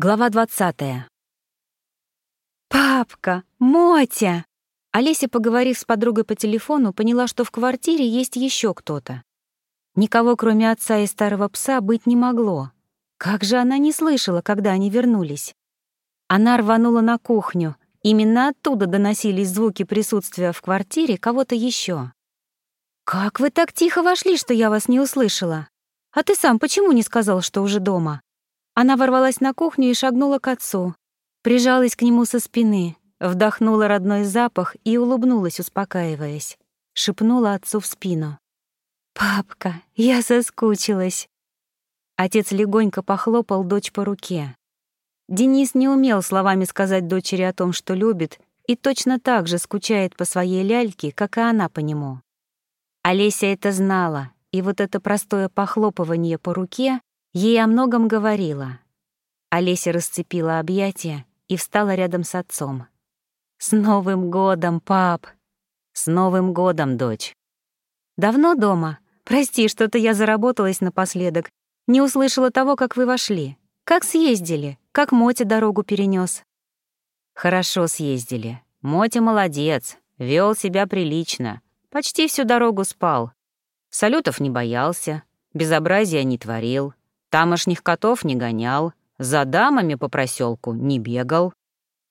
Глава 20. «Папка! Мотя!» Олеся, поговорив с подругой по телефону, поняла, что в квартире есть еще кто-то. Никого, кроме отца и старого пса, быть не могло. Как же она не слышала, когда они вернулись? Она рванула на кухню. Именно оттуда доносились звуки присутствия в квартире кого-то еще. «Как вы так тихо вошли, что я вас не услышала? А ты сам почему не сказал, что уже дома?» Она ворвалась на кухню и шагнула к отцу. Прижалась к нему со спины, вдохнула родной запах и улыбнулась, успокаиваясь. Шепнула отцу в спину. «Папка, я соскучилась». Отец легонько похлопал дочь по руке. Денис не умел словами сказать дочери о том, что любит, и точно так же скучает по своей ляльке, как и она по нему. Олеся это знала, и вот это простое похлопывание по руке Ей о многом говорила. Олеся расцепила объятия и встала рядом с отцом. «С Новым годом, пап!» «С Новым годом, дочь!» «Давно дома? Прости, что-то я заработалась напоследок. Не услышала того, как вы вошли. Как съездили? Как Мотя дорогу перенес? «Хорошо съездили. Мотя молодец, вел себя прилично. Почти всю дорогу спал. Салютов не боялся, безобразия не творил. Тамошних котов не гонял, за дамами по проселку не бегал.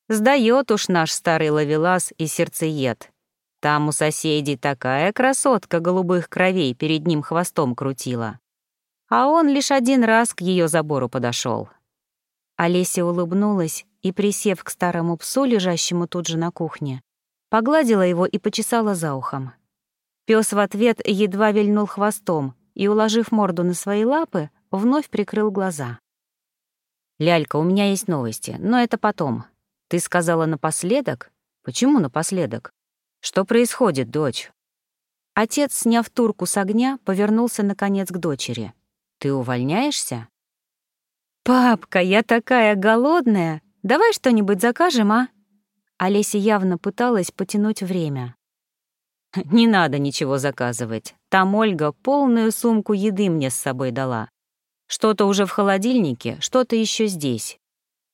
Сдаёт уж наш старый ловелас и сердцеед. Там у соседей такая красотка голубых кровей перед ним хвостом крутила. А он лишь один раз к ее забору подошел. Олеся улыбнулась и, присев к старому псу, лежащему тут же на кухне, погладила его и почесала за ухом. Пес в ответ едва вильнул хвостом и, уложив морду на свои лапы, вновь прикрыл глаза. «Лялька, у меня есть новости, но это потом. Ты сказала напоследок? Почему напоследок? Что происходит, дочь?» Отец, сняв турку с огня, повернулся, наконец, к дочери. «Ты увольняешься?» «Папка, я такая голодная! Давай что-нибудь закажем, а?» Олеся явно пыталась потянуть время. «Не надо ничего заказывать. Там Ольга полную сумку еды мне с собой дала. Что-то уже в холодильнике, что-то еще здесь.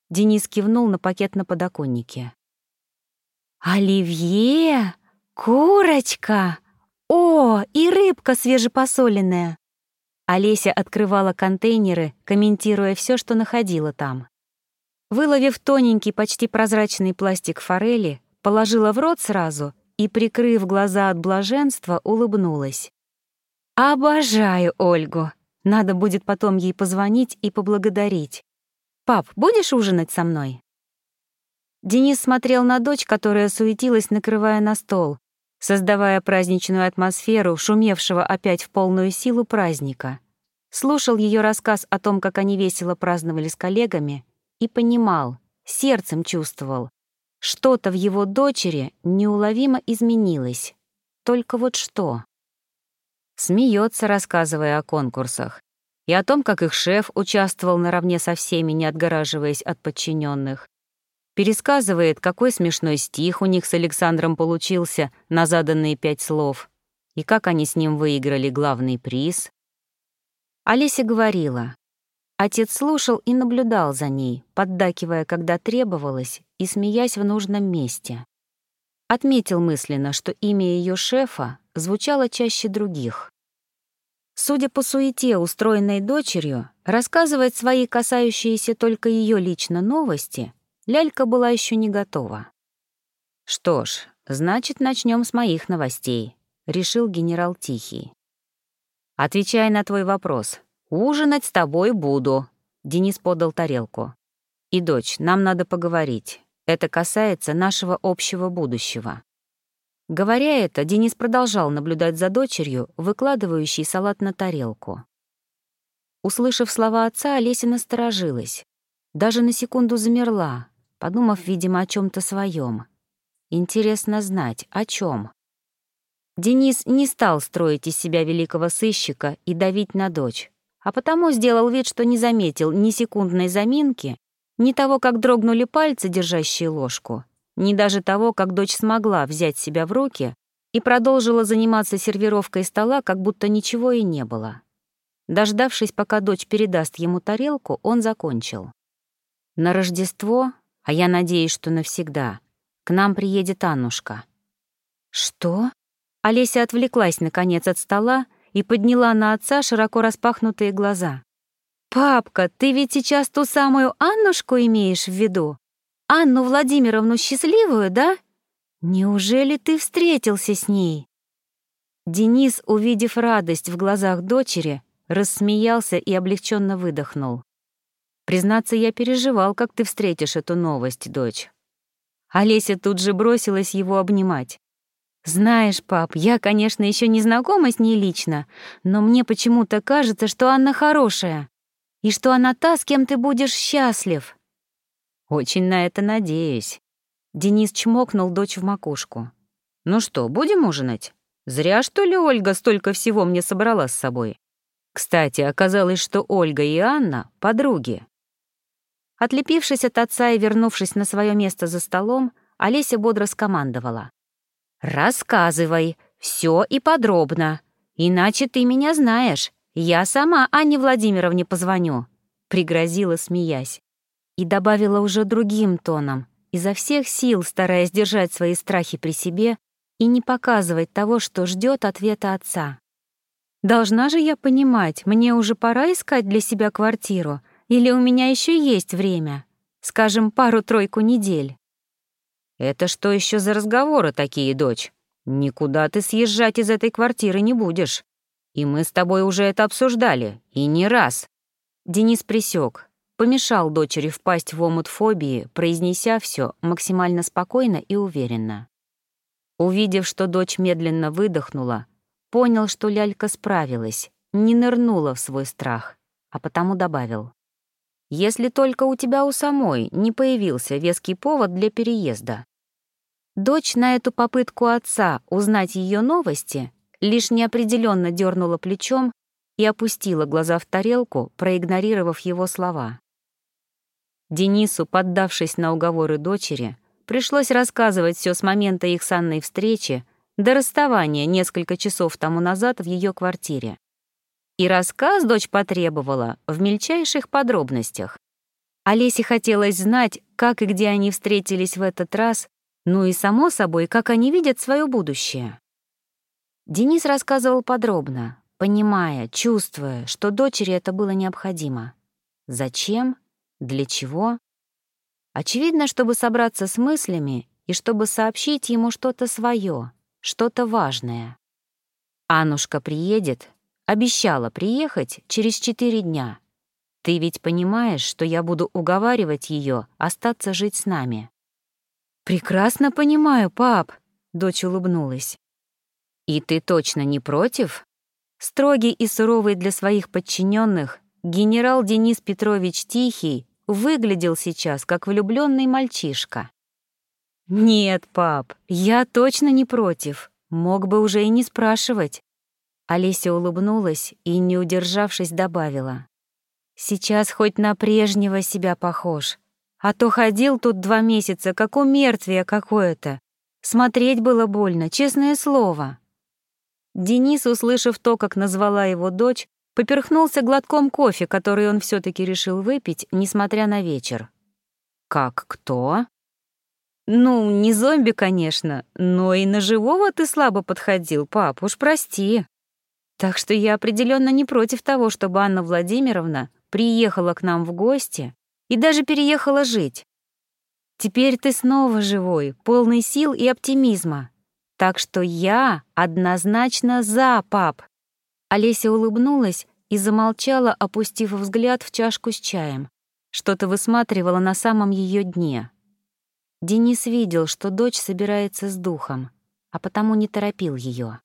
Денис кивнул на пакет на подоконнике. «Оливье! Курочка! О, и рыбка свежепосоленная!» Олеся открывала контейнеры, комментируя все, что находила там. Выловив тоненький, почти прозрачный пластик форели, положила в рот сразу и, прикрыв глаза от блаженства, улыбнулась. «Обожаю Ольгу! Надо будет потом ей позвонить и поблагодарить. «Пап, будешь ужинать со мной?» Денис смотрел на дочь, которая суетилась, накрывая на стол, создавая праздничную атмосферу, шумевшего опять в полную силу праздника. Слушал ее рассказ о том, как они весело праздновали с коллегами, и понимал, сердцем чувствовал, что-то в его дочери неуловимо изменилось. Только вот что? Смеется, рассказывая о конкурсах. И о том, как их шеф участвовал наравне со всеми, не отгораживаясь от подчиненных. Пересказывает, какой смешной стих у них с Александром получился на заданные пять слов, и как они с ним выиграли главный приз. Олеся говорила. Отец слушал и наблюдал за ней, поддакивая, когда требовалось, и смеясь в нужном месте. Отметил мысленно, что имя ее шефа звучало чаще других. Судя по суете, устроенной дочерью, рассказывать свои касающиеся только ее лично новости, Лялька была еще не готова. «Что ж, значит, начнем с моих новостей», — решил генерал Тихий. «Отвечая на твой вопрос, ужинать с тобой буду», — Денис подал тарелку. «И, дочь, нам надо поговорить. Это касается нашего общего будущего». Говоря это, Денис продолжал наблюдать за дочерью, выкладывающей салат на тарелку. Услышав слова отца, Олеся насторожилась. Даже на секунду замерла, подумав, видимо, о чем то своем. Интересно знать, о чем. Денис не стал строить из себя великого сыщика и давить на дочь, а потому сделал вид, что не заметил ни секундной заминки, ни того, как дрогнули пальцы, держащие ложку, ни даже того, как дочь смогла взять себя в руки и продолжила заниматься сервировкой стола, как будто ничего и не было. Дождавшись, пока дочь передаст ему тарелку, он закончил. На Рождество, а я надеюсь, что навсегда, к нам приедет Аннушка». «Что?» Олеся отвлеклась, наконец, от стола и подняла на отца широко распахнутые глаза. «Папка, ты ведь сейчас ту самую Аннушку имеешь в виду? Анну Владимировну Счастливую, да? Неужели ты встретился с ней?» Денис, увидев радость в глазах дочери, рассмеялся и облегченно выдохнул. «Признаться, я переживал, как ты встретишь эту новость, дочь». Олеся тут же бросилась его обнимать. «Знаешь, пап, я, конечно, еще не знакома с ней лично, но мне почему-то кажется, что Анна хорошая, и что она та, с кем ты будешь счастлив». «Очень на это надеюсь». Денис чмокнул дочь в макушку. «Ну что, будем ужинать? Зря, что ли, Ольга столько всего мне собрала с собой. Кстати, оказалось, что Ольга и Анна — подруги». Отлепившись от отца и вернувшись на свое место за столом, Олеся бодро скомандовала. «Рассказывай, все и подробно. Иначе ты меня знаешь. Я сама Анне Владимировне позвоню», — пригрозила, смеясь. И добавила уже другим тоном, изо всех сил стараясь держать свои страхи при себе и не показывать того, что ждет ответа отца. «Должна же я понимать, мне уже пора искать для себя квартиру, или у меня еще есть время? Скажем, пару-тройку недель?» «Это что еще за разговоры такие, дочь? Никуда ты съезжать из этой квартиры не будешь. И мы с тобой уже это обсуждали, и не раз». Денис присек, помешал дочери впасть в омут фобии, произнеся все максимально спокойно и уверенно. Увидев, что дочь медленно выдохнула, понял, что лялька справилась, не нырнула в свой страх, а потому добавил. «Если только у тебя у самой не появился веский повод для переезда». Дочь на эту попытку отца узнать ее новости лишь неопределенно дернула плечом и опустила глаза в тарелку, проигнорировав его слова. Денису, поддавшись на уговоры дочери, пришлось рассказывать все с момента их с Анной встречи до расставания несколько часов тому назад в ее квартире. И рассказ дочь потребовала в мельчайших подробностях. Олесе хотелось знать, как и где они встретились в этот раз, ну и, само собой, как они видят свое будущее. Денис рассказывал подробно, понимая, чувствуя, что дочери это было необходимо. Зачем? Для чего? Очевидно, чтобы собраться с мыслями и чтобы сообщить ему что-то свое, что-то важное. Анушка приедет, обещала приехать через четыре дня. Ты ведь понимаешь, что я буду уговаривать ее остаться жить с нами. «Прекрасно понимаю, пап», — дочь улыбнулась. «И ты точно не против?» Строгий и суровый для своих подчиненных, генерал Денис Петрович Тихий выглядел сейчас как влюбленный мальчишка. «Нет, пап, я точно не против. Мог бы уже и не спрашивать». Олеся улыбнулась и, не удержавшись, добавила. «Сейчас хоть на прежнего себя похож. А то ходил тут два месяца, как у мертвия какое-то. Смотреть было больно, честное слово». Денис, услышав то, как назвала его дочь, поперхнулся глотком кофе, который он все таки решил выпить, несмотря на вечер. «Как кто?» «Ну, не зомби, конечно, но и на живого ты слабо подходил, пап, уж прости. Так что я определенно не против того, чтобы Анна Владимировна приехала к нам в гости и даже переехала жить. Теперь ты снова живой, полный сил и оптимизма. Так что я однозначно за, пап. Олеся улыбнулась и замолчала, опустив взгляд в чашку с чаем. Что-то высматривала на самом ее дне. Денис видел, что дочь собирается с духом, а потому не торопил ее.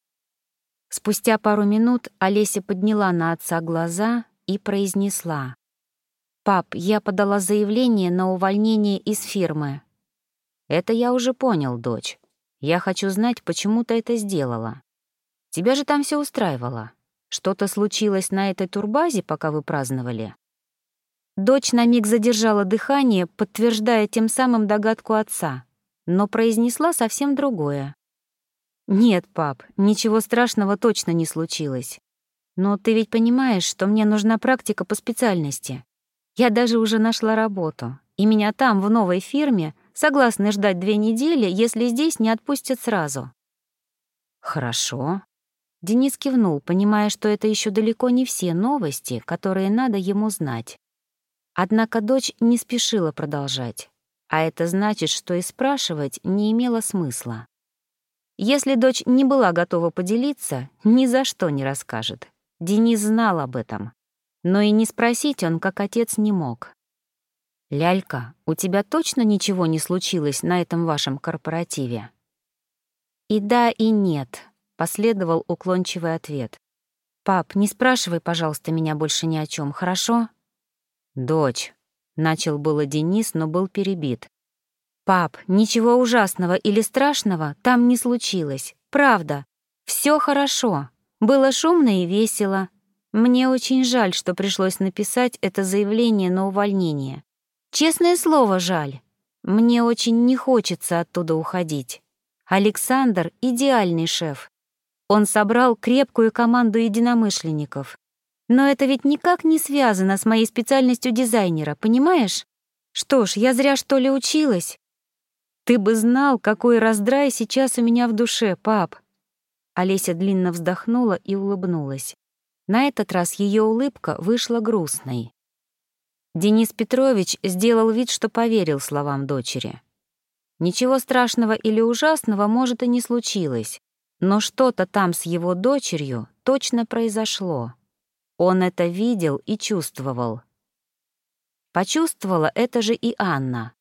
Спустя пару минут Олеся подняла на отца глаза и произнесла. «Пап, я подала заявление на увольнение из фирмы». «Это я уже понял, дочь. Я хочу знать, почему ты это сделала. Тебя же там все устраивало. Что-то случилось на этой турбазе, пока вы праздновали?» Дочь на миг задержала дыхание, подтверждая тем самым догадку отца, но произнесла совсем другое. «Нет, пап, ничего страшного точно не случилось. Но ты ведь понимаешь, что мне нужна практика по специальности. Я даже уже нашла работу. и меня там, в новой фирме, согласны ждать две недели, если здесь не отпустят сразу. Хорошо. Денис кивнул, понимая, что это еще далеко не все новости, которые надо ему знать. Однако дочь не спешила продолжать, а это значит, что и спрашивать не имело смысла. Если дочь не была готова поделиться, ни за что не расскажет. Денис знал об этом. Но и не спросить он, как отец, не мог. «Лялька, у тебя точно ничего не случилось на этом вашем корпоративе?» «И да, и нет», — последовал уклончивый ответ. «Пап, не спрашивай, пожалуйста, меня больше ни о чем, хорошо?» «Дочь», — начал было Денис, но был перебит. «Пап, ничего ужасного или страшного там не случилось. Правда. Все хорошо. Было шумно и весело. Мне очень жаль, что пришлось написать это заявление на увольнение. Честное слово, жаль. Мне очень не хочется оттуда уходить. Александр — идеальный шеф. Он собрал крепкую команду единомышленников. Но это ведь никак не связано с моей специальностью дизайнера, понимаешь? Что ж, я зря что ли училась? Ты бы знал, какой раздрай сейчас у меня в душе, пап. Олеся длинно вздохнула и улыбнулась. На этот раз ее улыбка вышла грустной. Денис Петрович сделал вид, что поверил словам дочери. Ничего страшного или ужасного, может, и не случилось, но что-то там с его дочерью точно произошло. Он это видел и чувствовал. Почувствовала это же и Анна.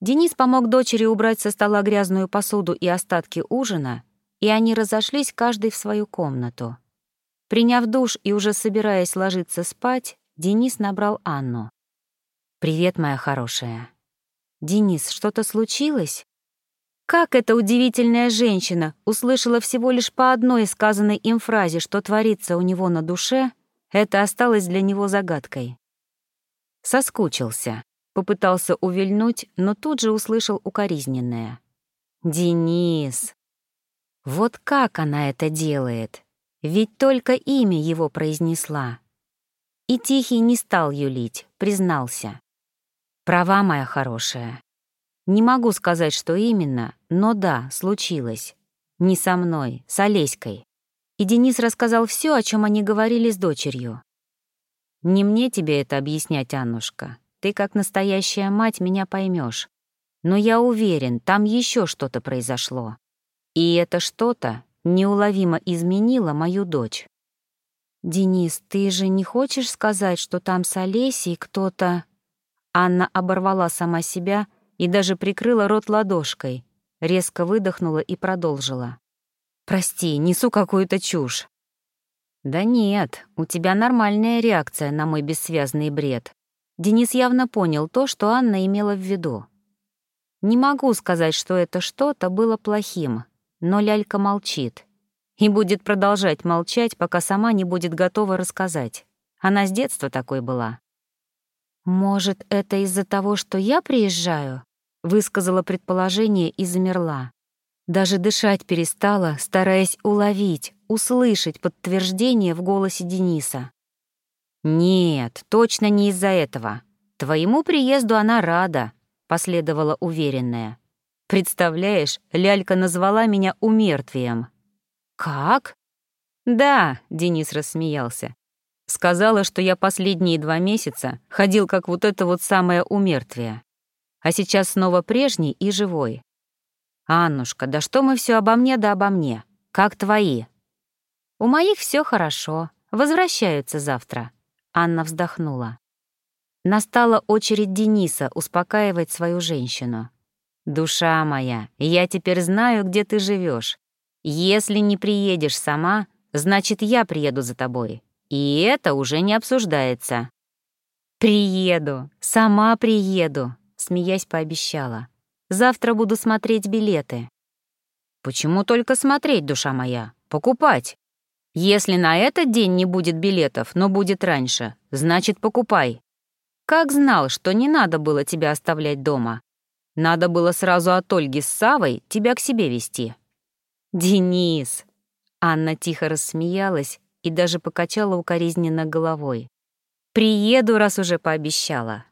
Денис помог дочери убрать со стола грязную посуду и остатки ужина, и они разошлись каждый в свою комнату. Приняв душ и уже собираясь ложиться спать, Денис набрал Анну. «Привет, моя хорошая». «Денис, что-то случилось?» Как эта удивительная женщина услышала всего лишь по одной сказанной им фразе, что творится у него на душе, это осталось для него загадкой. Соскучился, попытался увильнуть, но тут же услышал укоризненное. «Денис!» Вот как она это делает? Ведь только имя его произнесла. И Тихий не стал юлить, признался. «Права, моя хорошая. Не могу сказать, что именно, но да, случилось. Не со мной, с Олеськой». И Денис рассказал все, о чем они говорили с дочерью. «Не мне тебе это объяснять, Аннушка. Ты, как настоящая мать, меня поймешь. Но я уверен, там еще что-то произошло. И это что-то неуловимо изменило мою дочь. «Денис, ты же не хочешь сказать, что там с Олесей кто-то...» Анна оборвала сама себя и даже прикрыла рот ладошкой, резко выдохнула и продолжила. «Прости, несу какую-то чушь». «Да нет, у тебя нормальная реакция на мой бессвязный бред». Денис явно понял то, что Анна имела в виду. «Не могу сказать, что это что-то было плохим, но лялька молчит и будет продолжать молчать, пока сама не будет готова рассказать. Она с детства такой была. «Может, это из-за того, что я приезжаю?» — высказала предположение и замерла. Даже дышать перестала, стараясь уловить, услышать подтверждение в голосе Дениса. «Нет, точно не из-за этого. Твоему приезду она рада», — последовала уверенная. «Представляешь, лялька назвала меня умертвием». «Как?» «Да», — Денис рассмеялся. «Сказала, что я последние два месяца ходил как вот это вот самое умертвие, а сейчас снова прежний и живой. Аннушка, да что мы все обо мне да обо мне? Как твои?» «У моих все хорошо, возвращаются завтра», — Анна вздохнула. Настала очередь Дениса успокаивать свою женщину. «Душа моя, я теперь знаю, где ты живешь. Если не приедешь сама, значит, я приеду за тобой. И это уже не обсуждается. «Приеду, сама приеду», — смеясь пообещала. «Завтра буду смотреть билеты». «Почему только смотреть, душа моя? Покупать. Если на этот день не будет билетов, но будет раньше, значит, покупай. Как знал, что не надо было тебя оставлять дома? Надо было сразу от Ольги с Савой тебя к себе вести. «Денис!» Анна тихо рассмеялась и даже покачала укоризненно головой. «Приеду, раз уже пообещала.